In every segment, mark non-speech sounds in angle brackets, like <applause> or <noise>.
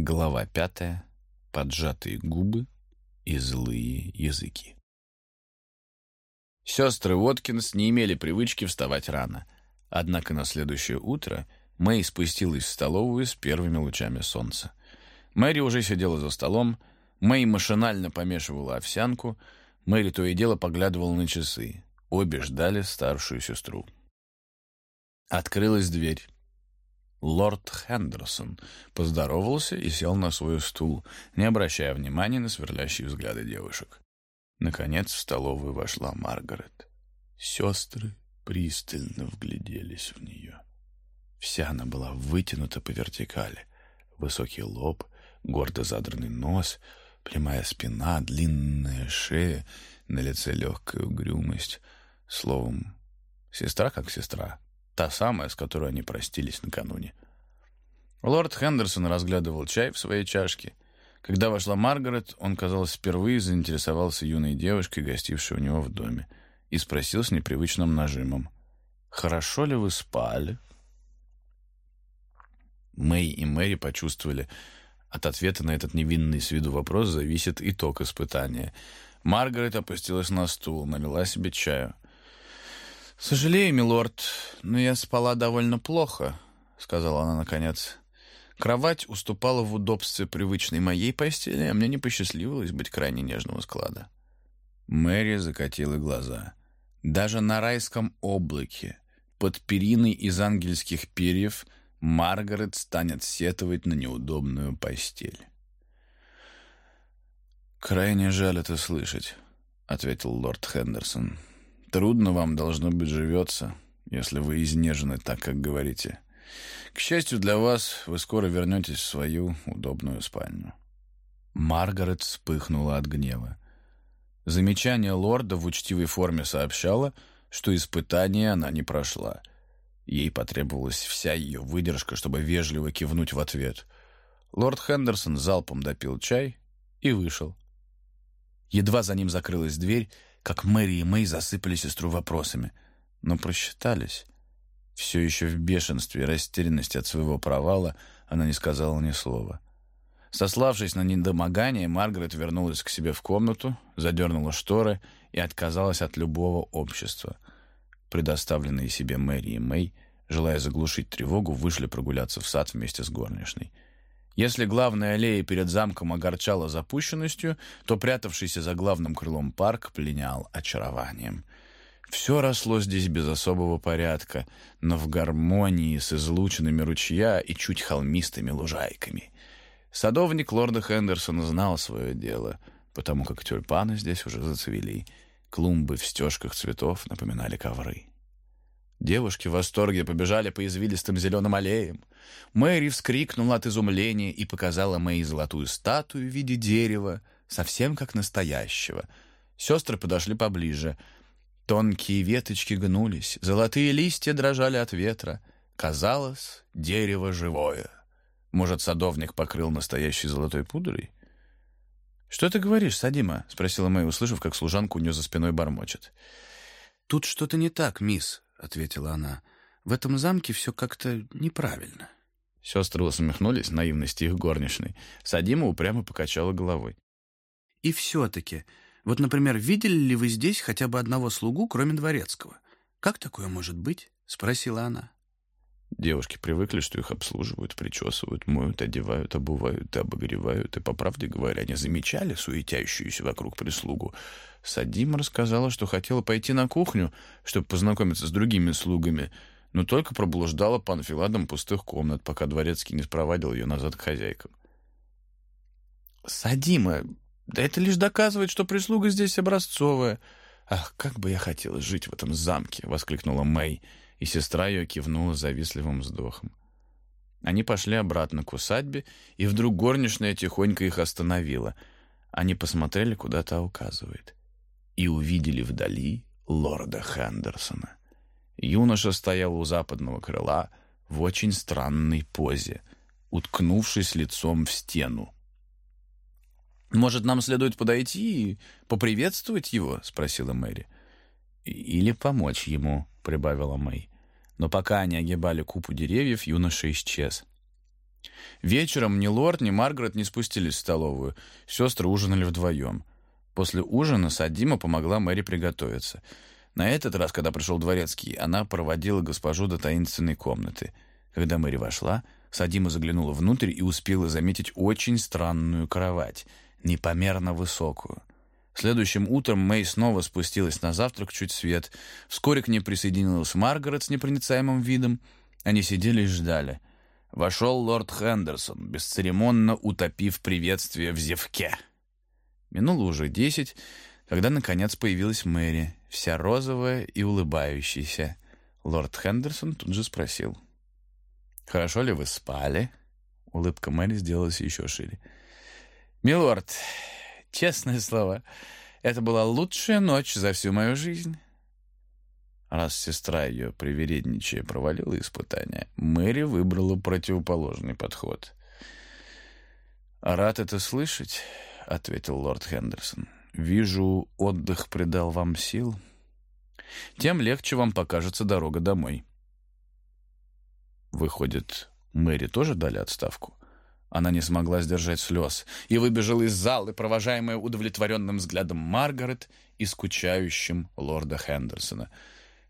Глава пятая. Поджатые губы и злые языки. Сестры Уоткинс не имели привычки вставать рано. Однако на следующее утро Мэй спустилась в столовую с первыми лучами солнца. Мэри уже сидела за столом, Мэй машинально помешивала овсянку, Мэри то и дело поглядывала на часы. Обе ждали старшую сестру. Открылась дверь. Лорд Хендерсон поздоровался и сел на свой стул, не обращая внимания на сверлящие взгляды девушек. Наконец в столовую вошла Маргарет. Сестры пристально вгляделись в нее. Вся она была вытянута по вертикали. Высокий лоб, гордо задранный нос, прямая спина, длинная шея, на лице легкая угрюмость. Словом, сестра как сестра. Та самая, с которой они простились накануне. Лорд Хендерсон разглядывал чай в своей чашке. Когда вошла Маргарет, он, казалось, впервые заинтересовался юной девушкой, гостившей у него в доме, и спросил с непривычным нажимом. «Хорошо ли вы спали?» Мэй и Мэри почувствовали, от ответа на этот невинный с виду вопрос зависит итог испытания. Маргарет опустилась на стул, налила себе чаю — «Сожалею, милорд, но я спала довольно плохо», — сказала она наконец. «Кровать уступала в удобстве привычной моей постели, а мне не посчастливилось быть крайне нежного склада». Мэри закатила глаза. Даже на райском облаке, под периной из ангельских перьев, Маргарет станет сетовать на неудобную постель. «Крайне жаль это слышать», — ответил лорд Хендерсон. Трудно вам, должно быть, живется, если вы изнежены так, как говорите. К счастью для вас, вы скоро вернетесь в свою удобную спальню». Маргарет вспыхнула от гнева. Замечание лорда в учтивой форме сообщало, что испытание она не прошла. Ей потребовалась вся ее выдержка, чтобы вежливо кивнуть в ответ. Лорд Хендерсон залпом допил чай и вышел. Едва за ним закрылась дверь, как Мэри и Мэй засыпали сестру вопросами, но просчитались. Все еще в бешенстве и растерянности от своего провала она не сказала ни слова. Сославшись на недомогание, Маргарет вернулась к себе в комнату, задернула шторы и отказалась от любого общества. Предоставленные себе Мэри и Мэй, желая заглушить тревогу, вышли прогуляться в сад вместе с горничной. Если главная аллея перед замком огорчала запущенностью, то прятавшийся за главным крылом парк пленял очарованием. Все росло здесь без особого порядка, но в гармонии с излученными ручья и чуть холмистыми лужайками. Садовник лорда Хендерсона знал свое дело, потому как тюльпаны здесь уже зацвели. Клумбы в стежках цветов напоминали ковры. Девушки в восторге побежали по извилистым зеленым аллеям. Мэри вскрикнула от изумления и показала Мэй золотую статую в виде дерева, совсем как настоящего. Сестры подошли поближе. Тонкие веточки гнулись, золотые листья дрожали от ветра. Казалось, дерево живое. Может, садовник покрыл настоящей золотой пудрой? «Что ты говоришь, Садима?» — спросила Мэй, услышав, как служанка у нее за спиной бормочет. «Тут что-то не так, мисс», — ответила она. «В этом замке все как-то неправильно». Сестры усмехнулись наивности их горничной. Садима упрямо покачала головой. «И все-таки, вот, например, видели ли вы здесь хотя бы одного слугу, кроме дворецкого? Как такое может быть?» — спросила она. Девушки привыкли, что их обслуживают, причесывают, моют, одевают, обувают и обогревают. И, по правде говоря, не замечали суетящуюся вокруг прислугу. Садима рассказала, что хотела пойти на кухню, чтобы познакомиться с другими слугами, но только проблуждала по анфиладам пустых комнат, пока дворецкий не спровадил ее назад к хозяйкам. «Садима, да это лишь доказывает, что прислуга здесь образцовая. Ах, как бы я хотела жить в этом замке!» — воскликнула Мэй и сестра ее кивнула завистливым вздохом. Они пошли обратно к усадьбе, и вдруг горничная тихонько их остановила. Они посмотрели, куда та указывает, и увидели вдали лорда Хендерсона. Юноша стоял у западного крыла в очень странной позе, уткнувшись лицом в стену. «Может, нам следует подойти и поприветствовать его?» — спросила Мэри. «Или помочь ему», — прибавила Мэй. Но пока они огибали купу деревьев, юноша исчез. Вечером ни лорд, ни Маргарет не спустились в столовую. Сестры ужинали вдвоем. После ужина Садима помогла Мэри приготовиться. На этот раз, когда пришел дворецкий, она проводила госпожу до таинственной комнаты. Когда Мэри вошла, Садима заглянула внутрь и успела заметить очень странную кровать, непомерно высокую. Следующим утром Мэй снова спустилась на завтрак чуть свет. Вскоре к ней присоединилась Маргарет с непроницаемым видом. Они сидели и ждали. Вошел лорд Хендерсон, бесцеремонно утопив приветствие в зевке. Минуло уже десять, когда, наконец, появилась Мэри, вся розовая и улыбающаяся. Лорд Хендерсон тут же спросил. «Хорошо ли вы спали?» Улыбка Мэри сделалась еще шире. «Милорд, <laughs> честное слово, это была лучшая ночь за всю мою жизнь». Раз сестра ее, привередничая, провалила испытание, Мэри выбрала противоположный подход. «Рад это слышать», — ответил лорд Хендерсон. Вижу, отдых придал вам сил. Тем легче вам покажется дорога домой. Выходит, Мэри тоже дали отставку? Она не смогла сдержать слез и выбежала из зала, провожаемая удовлетворенным взглядом Маргарет и скучающим лорда Хендерсона.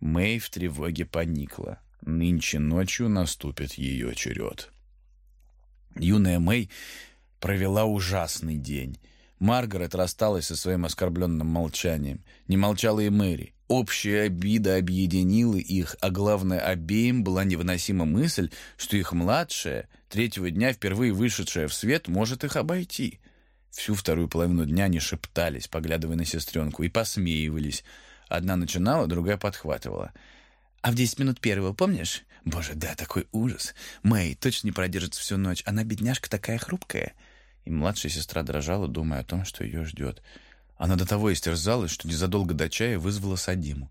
Мэй в тревоге поникла. Нынче ночью наступит ее черед. Юная Мэй провела ужасный день — Маргарет рассталась со своим оскорбленным молчанием. Не молчала и Мэри. Общая обида объединила их, а главное, обеим была невыносима мысль, что их младшая, третьего дня впервые вышедшая в свет, может их обойти. Всю вторую половину дня они шептались, поглядывая на сестренку, и посмеивались. Одна начинала, другая подхватывала. «А в десять минут первого, помнишь? Боже, да, такой ужас. Мэй точно не продержится всю ночь. Она, бедняжка, такая хрупкая» и младшая сестра дрожала, думая о том, что ее ждет. Она до того истерзалась, что незадолго до чая вызвала Садиму.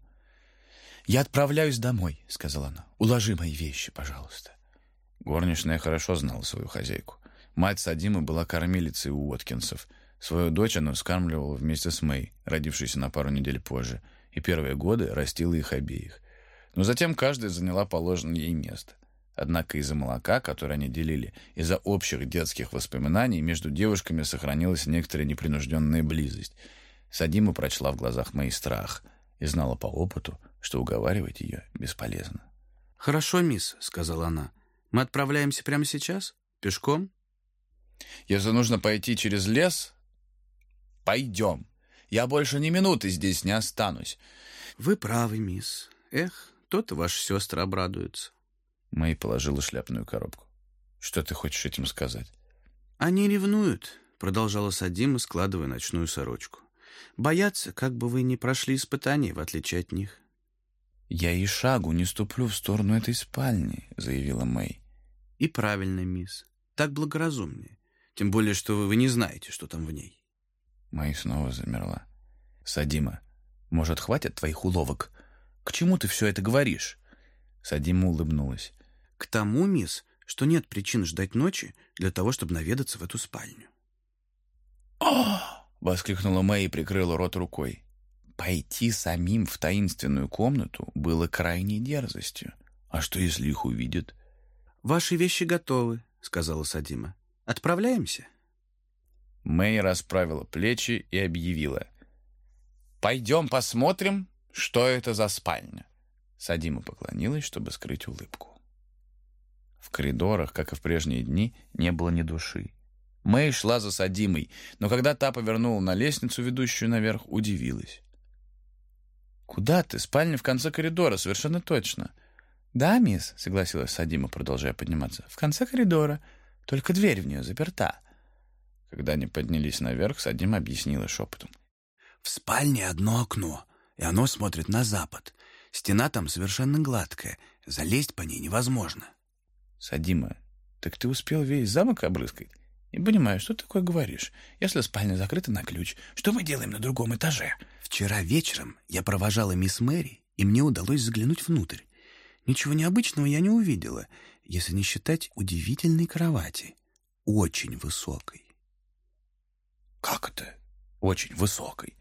«Я отправляюсь домой», — сказала она. «Уложи мои вещи, пожалуйста». Горничная хорошо знала свою хозяйку. Мать Садимы была кормилицей у Уоткинсов. Свою дочь она вскармливала вместе с Мэй, родившейся на пару недель позже, и первые годы растила их обеих. Но затем каждая заняла положенное ей место. Однако из-за молока, которое они делили, из-за общих детских воспоминаний между девушками сохранилась некоторая непринужденная близость. Садима прочла в глазах мои страх и знала по опыту, что уговаривать ее бесполезно. «Хорошо, мисс», — сказала она. «Мы отправляемся прямо сейчас? Пешком?» «Если нужно пойти через лес, пойдем. Я больше ни минуты здесь не останусь». «Вы правы, мисс. Эх, то-то ваши сестры обрадуются». Мэй положила шляпную коробку. «Что ты хочешь этим сказать?» «Они ревнуют», — продолжала Садима, складывая ночную сорочку. «Боятся, как бы вы не прошли испытания, в отличие от них». «Я и шагу не ступлю в сторону этой спальни», — заявила Мэй. «И правильно, мисс. Так благоразумнее. Тем более, что вы не знаете, что там в ней». Мэй снова замерла. «Садима, может, хватит твоих уловок? К чему ты все это говоришь?» Садима улыбнулась. К тому, мисс, что нет причин ждать ночи для того, чтобы наведаться в эту спальню. «О!» — воскликнула Мэй и прикрыла рот рукой. Пойти самим в таинственную комнату было крайней дерзостью. А что, если их увидят? «Ваши вещи готовы», — сказала Садима. «Отправляемся?» Мэй расправила плечи и объявила. «Пойдем посмотрим, что это за спальня». Садима поклонилась, чтобы скрыть улыбку. В коридорах, как и в прежние дни, не было ни души. Мэй шла за Садимой, но когда та повернула на лестницу, ведущую наверх, удивилась. «Куда ты? Спальня в конце коридора, совершенно точно». «Да, мисс», — согласилась Садима, продолжая подниматься. «В конце коридора. Только дверь в нее заперта». Когда они поднялись наверх, Садима объяснила шепотом. «В спальне одно окно, и оно смотрит на запад. Стена там совершенно гладкая, залезть по ней невозможно». Садима, так ты успел весь замок обрыскать? Не понимаю, что ты такое говоришь? Если спальня закрыта на ключ, что мы делаем на другом этаже? Вчера вечером я провожала мисс Мэри, и мне удалось заглянуть внутрь. Ничего необычного я не увидела, если не считать удивительной кровати. Очень высокой. Как это? Очень высокой?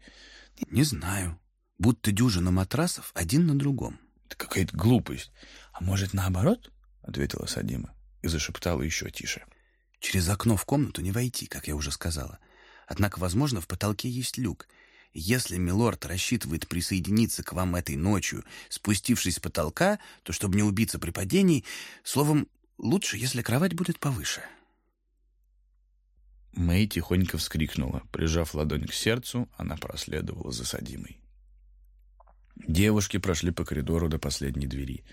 Не знаю. Будто дюжина матрасов один на другом. Это какая-то глупость. А может, наоборот? — ответила Садима и зашептала еще тише. — Через окно в комнату не войти, как я уже сказала. Однако, возможно, в потолке есть люк. Если милорд рассчитывает присоединиться к вам этой ночью, спустившись с потолка, то, чтобы не убиться при падении, словом, лучше, если кровать будет повыше». Мэй тихонько вскрикнула. Прижав ладонь к сердцу, она проследовала за Садимой. Девушки прошли по коридору до последней двери.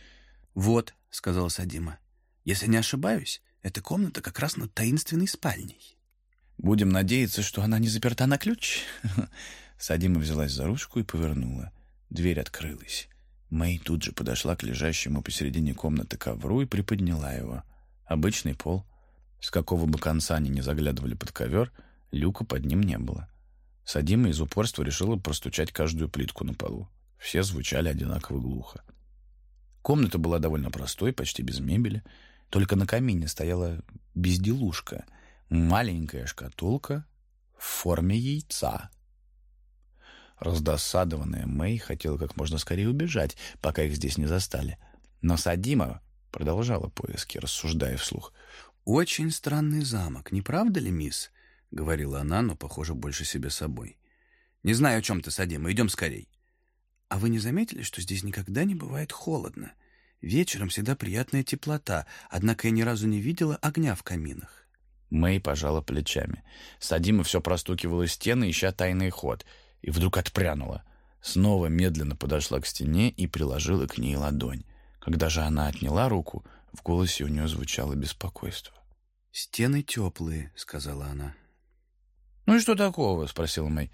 «Вот», — сказала Садима, — «если не ошибаюсь, эта комната как раз над таинственной спальней». «Будем надеяться, что она не заперта на ключ». <laughs> Садима взялась за ручку и повернула. Дверь открылась. Мэй тут же подошла к лежащему посередине комнаты ковру и приподняла его. Обычный пол. С какого бы конца они не заглядывали под ковер, люка под ним не было. Садима из упорства решила простучать каждую плитку на полу. Все звучали одинаково глухо. Комната была довольно простой, почти без мебели. Только на камине стояла безделушка — маленькая шкатулка в форме яйца. Раздосадованная Мэй хотела как можно скорее убежать, пока их здесь не застали. Но Садима продолжала поиски, рассуждая вслух. «Очень странный замок, не правда ли, мисс?» — говорила она, но, похоже, больше себе собой. «Не знаю, о чем ты, Садима. Идем скорей». «А вы не заметили, что здесь никогда не бывает холодно? Вечером всегда приятная теплота, однако я ни разу не видела огня в каминах». Мэй пожала плечами. Садима все простукивала стены, ища тайный ход, и вдруг отпрянула. Снова медленно подошла к стене и приложила к ней ладонь. Когда же она отняла руку, в голосе у нее звучало беспокойство. «Стены теплые», — сказала она. «Ну и что такого?» — спросила Мэй.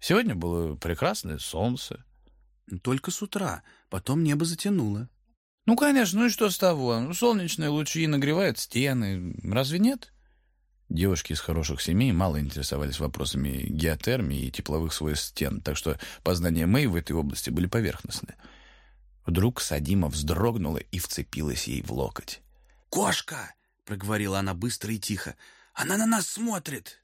«Сегодня было прекрасное солнце». «Только с утра. Потом небо затянуло». «Ну, конечно. Ну и что с того? Солнечные лучи нагревают стены. Разве нет?» Девушки из хороших семей мало интересовались вопросами геотермии и тепловых свойств стен, так что познания Мэй в этой области были поверхностны. Вдруг Садима вздрогнула и вцепилась ей в локоть. «Кошка!» — проговорила она быстро и тихо. «Она на нас смотрит!»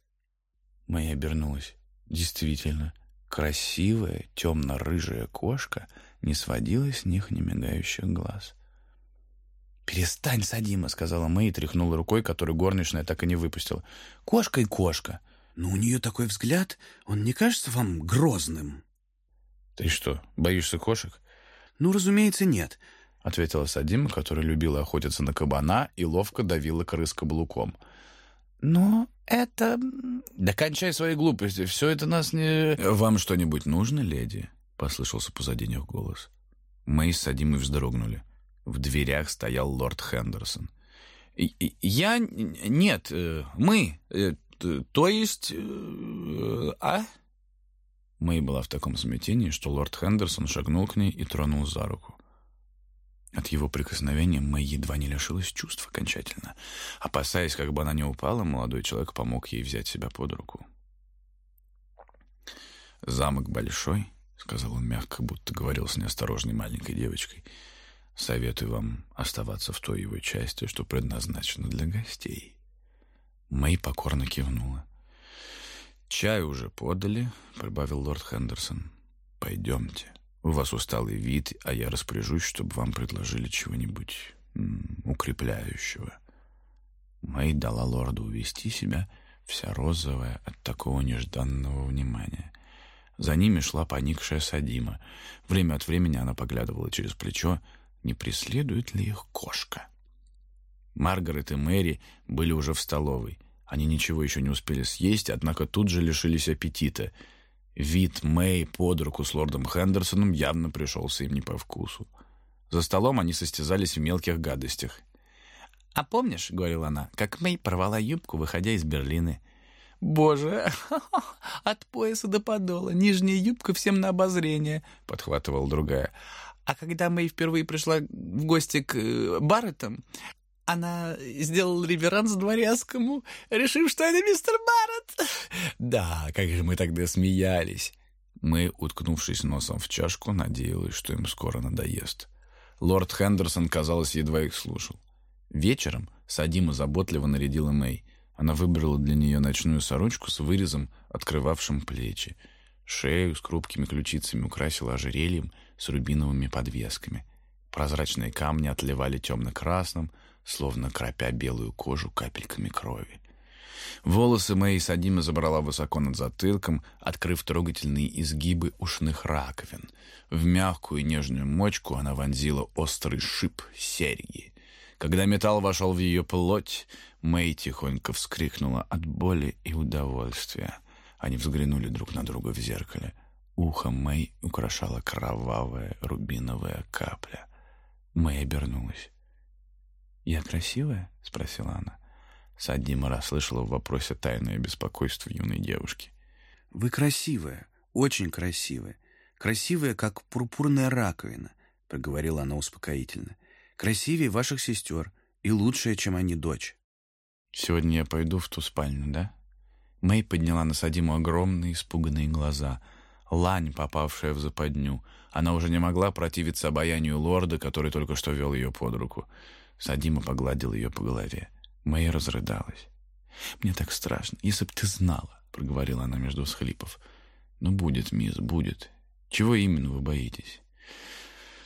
Мэй обернулась. Действительно, красивая темно-рыжая кошка не сводила с них немигающих глаз. «Перестань, Садима», — сказала Мэй и тряхнула рукой, которую горничная так и не выпустила. «Кошка и кошка». «Но у нее такой взгляд, он не кажется вам грозным?» «Ты что, боишься кошек?» «Ну, разумеется, нет», — ответила Садима, которая любила охотиться на кабана и ловко давила крыс каблуком. «Но это...» «Да кончай свои глупости, все это нас не...» «Вам что-нибудь нужно, леди?» — послышался позади них голос. Мэй с Садимой вздрогнули. В дверях стоял лорд Хендерсон. «Я... Нет, э, мы... Э, то есть... Э, а?» Мэй была в таком смятении, что лорд Хендерсон шагнул к ней и тронул за руку. От его прикосновения Мэй едва не лишилась чувств окончательно. Опасаясь, как бы она не упала, молодой человек помог ей взять себя под руку. «Замок большой», — сказал он мягко, будто говорил с неосторожной маленькой девочкой, — Советую вам оставаться в той его части, что предназначено для гостей. Мэй покорно кивнула. «Чай уже подали», — прибавил лорд Хендерсон. «Пойдемте. У вас усталый вид, а я распоряжусь, чтобы вам предложили чего-нибудь укрепляющего». Мэй дала лорду увести себя, вся розовая от такого нежданного внимания. За ними шла поникшая Садима. Время от времени она поглядывала через плечо, не преследует ли их кошка. Маргарет и Мэри были уже в столовой. Они ничего еще не успели съесть, однако тут же лишились аппетита. Вид Мэй под руку с лордом Хендерсоном явно пришелся им не по вкусу. За столом они состязались в мелких гадостях. «А помнишь, — говорила она, — как Мэй порвала юбку, выходя из Берлины?» «Боже, <laughs> от пояса до подола, нижняя юбка всем на обозрение», — подхватывала другая. А когда Мэй впервые пришла в гости к э, Барреттам, она сделала реверанс дворецкому, решив, что это мистер Барретт. Да, как же мы тогда смеялись. Мы, уткнувшись носом в чашку, надеялись, что им скоро надоест. Лорд Хендерсон, казалось, едва их слушал. Вечером Садима заботливо нарядила Мэй. Она выбрала для нее ночную сорочку с вырезом, открывавшим плечи. Шею с крупкими ключицами украсила ожерельем с рубиновыми подвесками. Прозрачные камни отливали темно-красным, словно кропя белую кожу капельками крови. Волосы Мэй Садима забрала высоко над затылком, открыв трогательные изгибы ушных раковин. В мягкую нежную мочку она вонзила острый шип серьги. Когда металл вошел в ее плоть, Мэй тихонько вскрикнула от боли и удовольствия. Они взглянули друг на друга в зеркале. Ухо Мэй украшала кровавая рубиновая капля. Мэй обернулась. «Я красивая?» — спросила она. Садима расслышала в вопросе тайное беспокойство юной девушки. «Вы красивая, очень красивая. Красивая, как пурпурная раковина», — проговорила она успокоительно. «Красивее ваших сестер и лучшая, чем они, дочь». «Сегодня я пойду в ту спальню, да?» Мэй подняла на Садиму огромные испуганные глаза. Лань, попавшая в западню. Она уже не могла противиться обаянию лорда, который только что вел ее под руку. Садима погладил ее по голове. Мэй разрыдалась. «Мне так страшно. Если б ты знала», — проговорила она между всхлипов. «Ну, будет, мисс, будет. Чего именно вы боитесь?»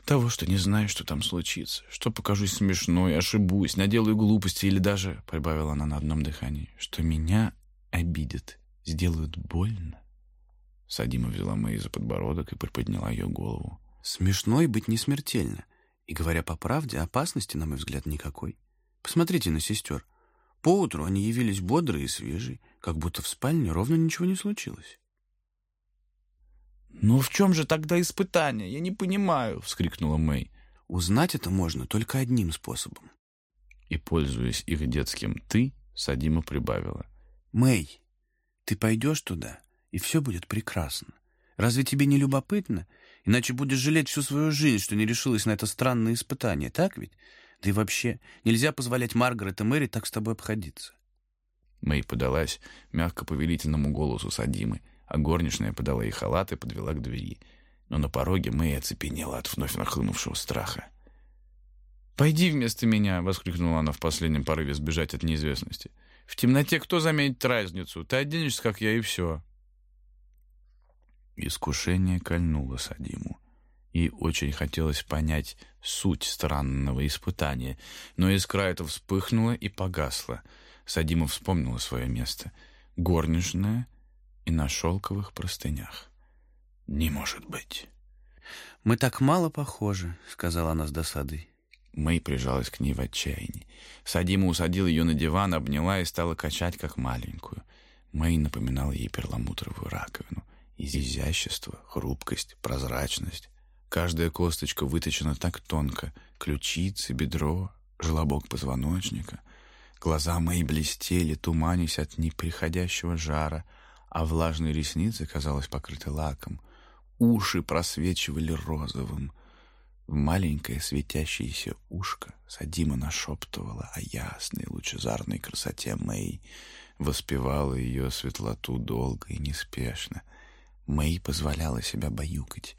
«Того, что не знаю, что там случится. Что покажусь смешной, ошибусь, наделаю глупости или даже, — прибавила она на одном дыхании, — что меня обидят, сделают больно». Садима взяла Мэй за подбородок и приподняла ее голову. «Смешной быть не смертельно. И, говоря по правде, опасности, на мой взгляд, никакой. Посмотрите на сестер. Поутру они явились бодрые и свежие, как будто в спальне ровно ничего не случилось. «Ну в чем же тогда испытание? Я не понимаю!» — вскрикнула Мэй. «Узнать это можно только одним способом». И, пользуясь их детским «ты», Садима прибавила. «Мэй, ты пойдешь туда, и все будет прекрасно. Разве тебе не любопытно? Иначе будешь жалеть всю свою жизнь, что не решилась на это странное испытание, так ведь? Да и вообще, нельзя позволять Маргарет и Мэри так с тобой обходиться. Мэй подалась мягко повелительному голосу Садимы, а горничная подала ей халат и подвела к двери. Но на пороге Мэй оцепенела от вновь нахлынувшего страха. «Пойди вместо меня!» — воскликнула она в последнем порыве сбежать от неизвестности. «В темноте кто заметит разницу? Ты оденешься, как я, и все!» Искушение кольнуло Садиму. И очень хотелось понять суть странного испытания, но искра эта вспыхнула и погасла. Садима вспомнила свое место. Горничная и на шелковых простынях. «Не может быть!» «Мы так мало похожи», — сказала она с досадой. Мэй прижалась к ней в отчаянии. Садима усадила ее на диван, обняла и стала качать, как маленькую. Мэй напоминала ей перламутровую раковину. Изящество, хрупкость, прозрачность. Каждая косточка выточена так тонко. Ключицы, бедро, желобок позвоночника. Глаза мои блестели, туманясь от неприходящего жара, а влажные ресницы, казалось, покрыты лаком. Уши просвечивали розовым. В маленькое светящееся ушко Садима нашептывала о ясной лучезарной красоте Мэй, воспевала ее светлоту долго и неспешно — Мэй позволяла себя баюкать.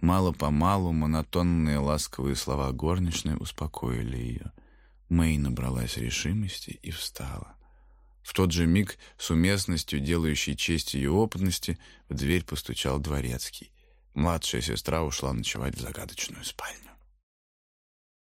Мало-помалу монотонные ласковые слова горничной успокоили ее. Мэй набралась решимости и встала. В тот же миг, с уместностью, делающей честь ее опытности, в дверь постучал дворецкий. Младшая сестра ушла ночевать в загадочную спальню.